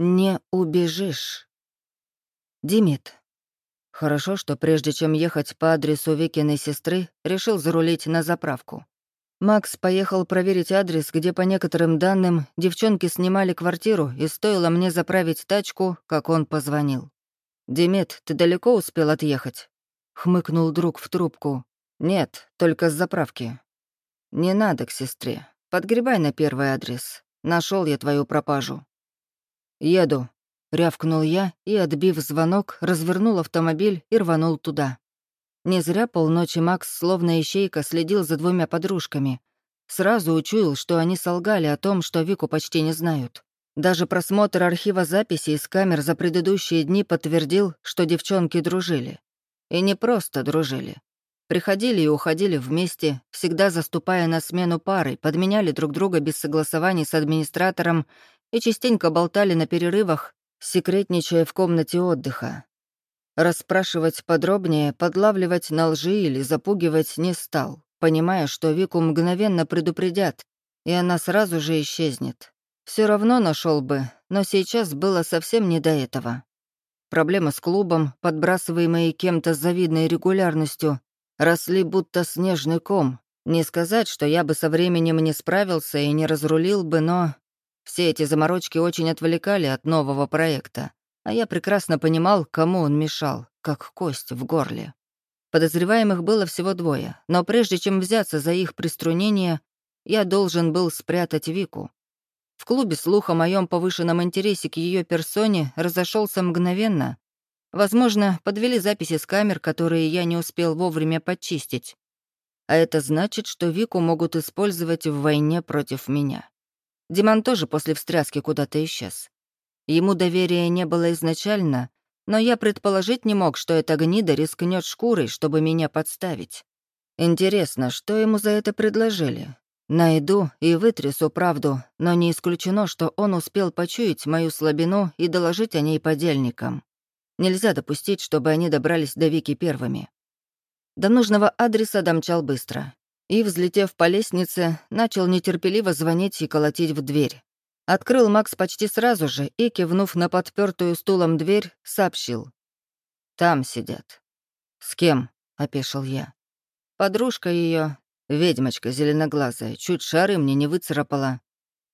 Не убежишь. Димит. Хорошо, что прежде чем ехать по адресу Викиной сестры, решил зарулить на заправку. Макс поехал проверить адрес, где, по некоторым данным, девчонки снимали квартиру, и стоило мне заправить тачку, как он позвонил. «Демет, ты далеко успел отъехать?» — хмыкнул друг в трубку. «Нет, только с заправки». «Не надо к сестре. Подгребай на первый адрес. Нашел я твою пропажу». «Еду», — рявкнул я и, отбив звонок, развернул автомобиль и рванул туда. Не зря полночи Макс, словно ищейка, следил за двумя подружками. Сразу учуял, что они солгали о том, что Вику почти не знают. Даже просмотр архива записей из камер за предыдущие дни подтвердил, что девчонки дружили. И не просто дружили. Приходили и уходили вместе, всегда заступая на смену пары, подменяли друг друга без согласований с администратором и частенько болтали на перерывах, секретничая в комнате отдыха. Расспрашивать подробнее, подлавливать на лжи или запугивать не стал, понимая, что Вику мгновенно предупредят, и она сразу же исчезнет. Все равно нашел бы, но сейчас было совсем не до этого. Проблемы с клубом, подбрасываемые кем-то с завидной регулярностью, росли будто снежный ком. Не сказать, что я бы со временем не справился и не разрулил бы, но... Все эти заморочки очень отвлекали от нового проекта, а я прекрасно понимал, кому он мешал, как кость в горле. Подозреваемых было всего двое, но прежде чем взяться за их приструнение, я должен был спрятать Вику. В клубе слух о моем повышенном интересе к ее персоне разошелся мгновенно. Возможно, подвели записи с камер, которые я не успел вовремя подчистить. А это значит, что Вику могут использовать в войне против меня. Диман тоже после встряски куда-то исчез. Ему доверия не было изначально, но я предположить не мог, что эта гнида рискнет шкурой, чтобы меня подставить. Интересно, что ему за это предложили? Найду и вытрясу правду, но не исключено, что он успел почуять мою слабину и доложить о ней подельникам. Нельзя допустить, чтобы они добрались до Вики первыми. До нужного адреса домчал быстро. И, взлетев по лестнице, начал нетерпеливо звонить и колотить в дверь. Открыл Макс почти сразу же и, кивнув на подпертую стулом дверь, сообщил. «Там сидят». «С кем?» — опешил я. «Подружка ее, Ведьмочка зеленоглазая, чуть шары мне не выцарапала.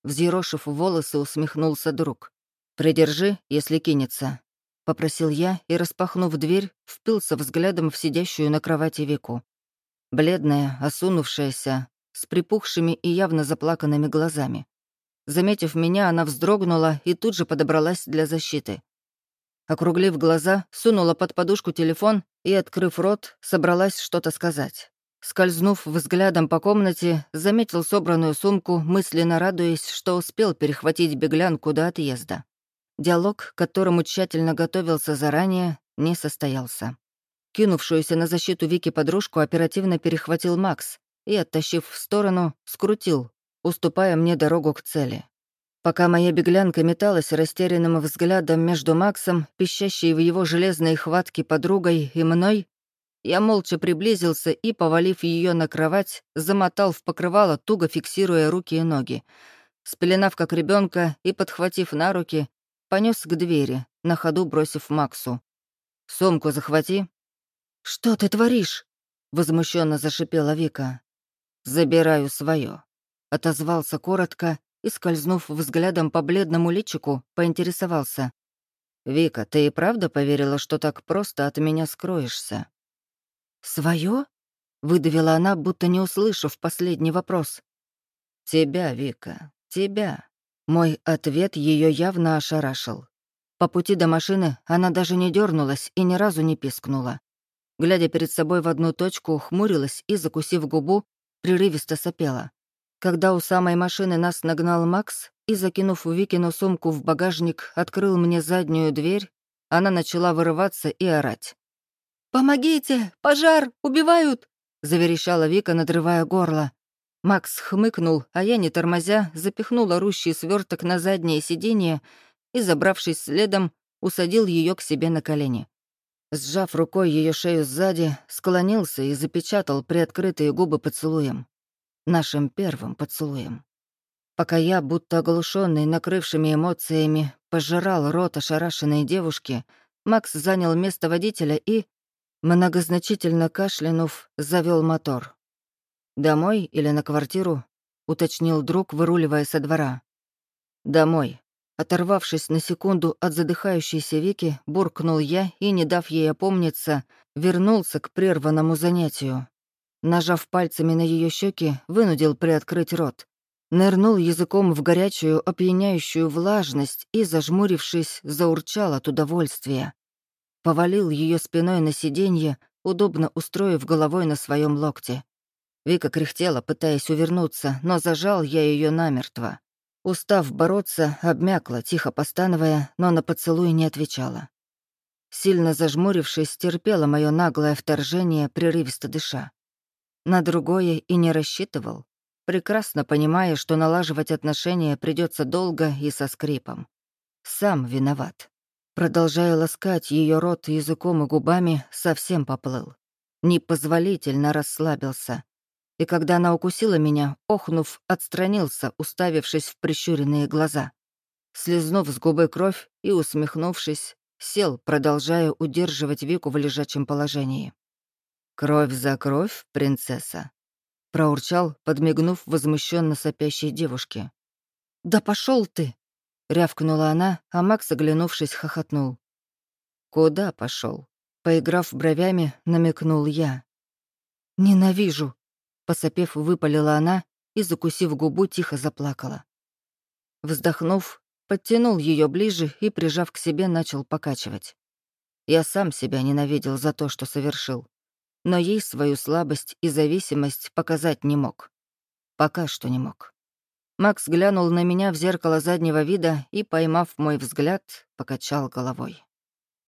Взъерошив волосы, усмехнулся друг. «Придержи, если кинется», — попросил я и, распахнув дверь, впился взглядом в сидящую на кровати Вику. Бледная, осунувшаяся, с припухшими и явно заплаканными глазами. Заметив меня, она вздрогнула и тут же подобралась для защиты. Округлив глаза, сунула под подушку телефон и, открыв рот, собралась что-то сказать. Скользнув взглядом по комнате, заметил собранную сумку, мысленно радуясь, что успел перехватить беглянку до отъезда. Диалог, к которому тщательно готовился заранее, не состоялся. Кинувшуюся на защиту Вики подружку оперативно перехватил Макс и, оттащив в сторону, скрутил, уступая мне дорогу к цели. Пока моя беглянка металась растерянным взглядом между Максом, пищащей в его железной хватке подругой, и мной, я молча приблизился и, повалив ее на кровать, замотал в покрывало, туго фиксируя руки и ноги. Спеленав как ребенка и подхватив на руки, понес к двери, на ходу бросив Максу. «Сумку захвати». «Что ты творишь?» — возмущенно зашипела Вика. «Забираю свое», — отозвался коротко и, скользнув взглядом по бледному личику, поинтересовался. «Вика, ты и правда поверила, что так просто от меня скроешься?» «Своё?» — выдавила она, будто не услышав последний вопрос. «Тебя, Вика, тебя». Мой ответ ее явно ошарашил. По пути до машины она даже не дернулась и ни разу не пискнула. Глядя перед собой в одну точку, хмурилась и, закусив губу, прерывисто сопела. Когда у самой машины нас нагнал Макс и, закинув Викину сумку в багажник, открыл мне заднюю дверь, она начала вырываться и орать. «Помогите! Пожар! Убивают!» — заверещала Вика, надрывая горло. Макс хмыкнул, а я, не тормозя, запихнула рущий сверток на заднее сиденье и, забравшись следом, усадил ее к себе на колени. Сжав рукой ее шею сзади, склонился и запечатал приоткрытые губы поцелуем. Нашим первым поцелуем. Пока я, будто оглушенный накрывшими эмоциями, пожирал рот ошарашенной девушки, Макс занял место водителя и, многозначительно кашлянув, завел мотор. «Домой или на квартиру?» — уточнил друг, выруливая со двора. «Домой». Оторвавшись на секунду от задыхающейся Вики, буркнул я и, не дав ей опомниться, вернулся к прерванному занятию. Нажав пальцами на ее щеки, вынудил приоткрыть рот. Нырнул языком в горячую, опьяняющую влажность и, зажмурившись, заурчал от удовольствия. Повалил ее спиной на сиденье, удобно устроив головой на своем локте. Вика кряхтела, пытаясь увернуться, но зажал я ее намертво. Устав бороться, обмякла, тихо постановая, но на поцелуй не отвечала. Сильно зажмурившись, терпела мое наглое вторжение, прерывисто дыша. На другое и не рассчитывал, прекрасно понимая, что налаживать отношения придется долго и со скрипом. Сам виноват. Продолжая ласкать ее рот языком и губами, совсем поплыл. Непозволительно расслабился, и когда она укусила меня, охнув, отстранился, уставившись в прищуренные глаза. Слизнув с губы кровь и усмехнувшись, сел, продолжая удерживать Вику в лежачем положении. «Кровь за кровь, принцесса», — проурчал, подмигнув возмущенно сопящей девушке. «Да пошел ты!» — рявкнула она, а Макс, оглянувшись, хохотнул. «Куда пошел? Поиграв бровями, намекнул я. «Ненавижу!» Посопев, выпалила она и, закусив губу, тихо заплакала. Вздохнув, подтянул ее ближе и, прижав к себе, начал покачивать. Я сам себя ненавидел за то, что совершил, но ей свою слабость и зависимость показать не мог. Пока что не мог. Макс глянул на меня в зеркало заднего вида и, поймав мой взгляд, покачал головой.